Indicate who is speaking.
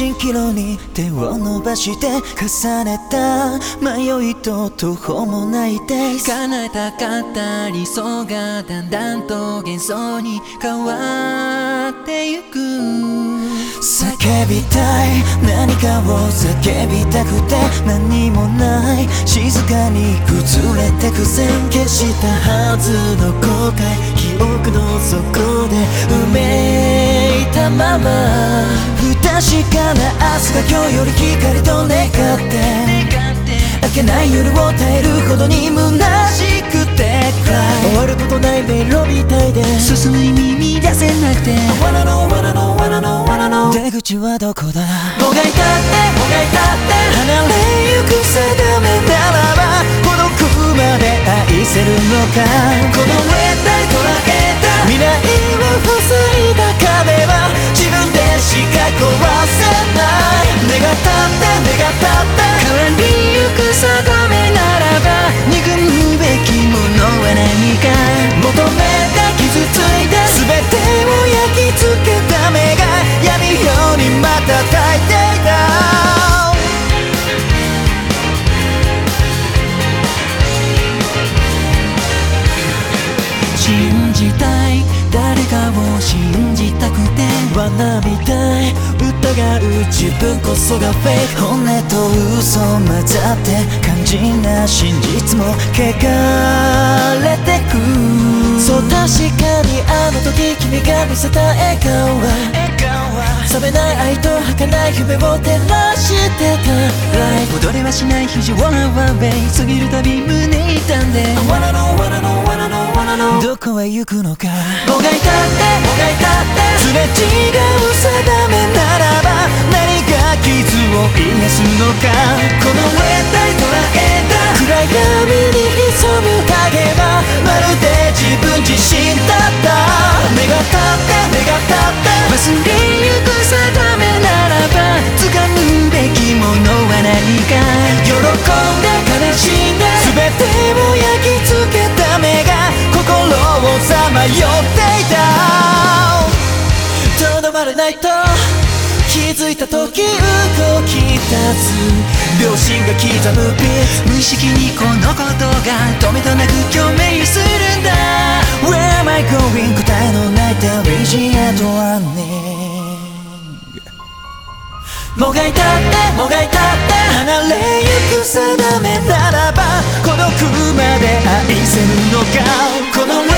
Speaker 1: 手を伸ばして重ねた迷いと途方もないデイ
Speaker 2: 叶えたかった理想がだんだんと幻想に変わってゆく。
Speaker 1: 叫びたい何かを叫びたくて何もない静かに崩れてく線消したはずの後悔記憶の底で埋めいたまま確かな明日が今日より光と願って。明けない夜を耐えるほどに虚しくて終わることない迷路みたいで
Speaker 2: 進む意味見出せなくて。
Speaker 1: Wanna know, wanna know, wanna know, wanna know 出口はどこだ？もがいたってもがいたって。離れゆく定めならば孤独まで愛せるのか。この熱帯捉えた。未来を塞いだ壁は自分でしか壊
Speaker 2: じたい誰かを信じたくて
Speaker 1: 罠みたい疑う自分こそがフェイク本音と嘘混ざって肝心な真実も汚れてくそう確かにあの時君が見せた笑顔は冷めない愛と儚い夢を照らしてた。Life
Speaker 2: 戻れはしない非常なワンウェイ過ぎるたび胸痛んで。
Speaker 1: Know, wanna know, wanna know, know どこへ行くのか。もがいたってもがいたって。すれ違う定めならば何が傷を癒すのか。この熱帯捉えた。暗闇に潜む影はまるで自分自身迷っていたとどまらないと気づいた時動き出す両親が刻むビー
Speaker 2: 無意識にこのことが止めとなく共鳴するんだ
Speaker 1: Where am I going? 答えのない Television もがいたってもがいたって離れゆく定めならば孤独まで愛せるのか
Speaker 2: この